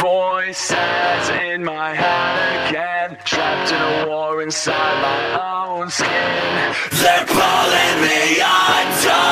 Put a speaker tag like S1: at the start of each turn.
S1: Voices in my head again, trapped in a war inside my own skin. They're pulling me under.